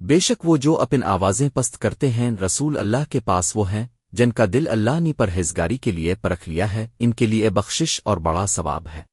بے شک وہ جو اپن آوازیں پست کرتے ہیں، رسول اللہ کے پاس وہ ہیں، جن کا دل اللہ نے پرہیزگاری کے لیے پرکھ لیا ہے، ان کے لیے بخشش اور بڑا ثواب ہے۔